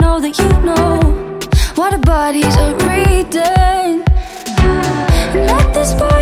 know that you know what our bodies are reading. Let this body.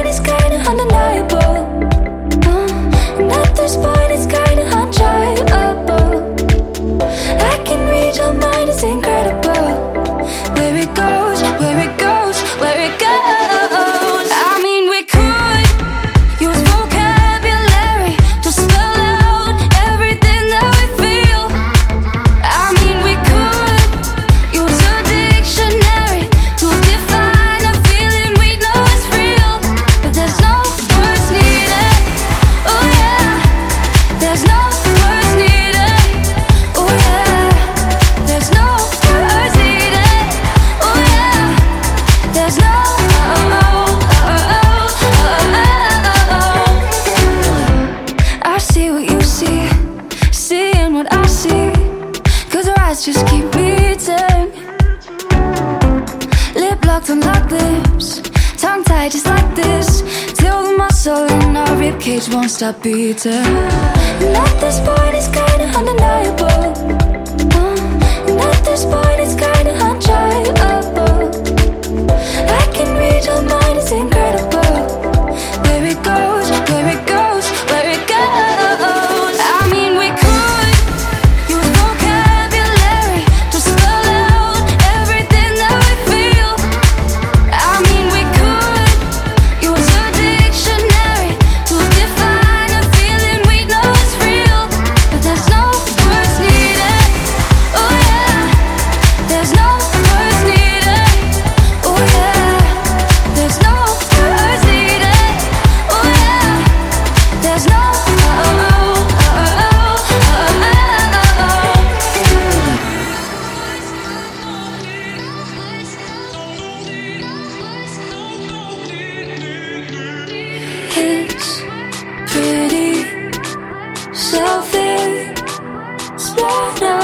just keep beating. Lip locked on locked lips, tongue tied just like this. Till the muscle in our ribcage won't stop beating. And at this point, it's kinda undeniable. Uh, and at this point, go. selfish. What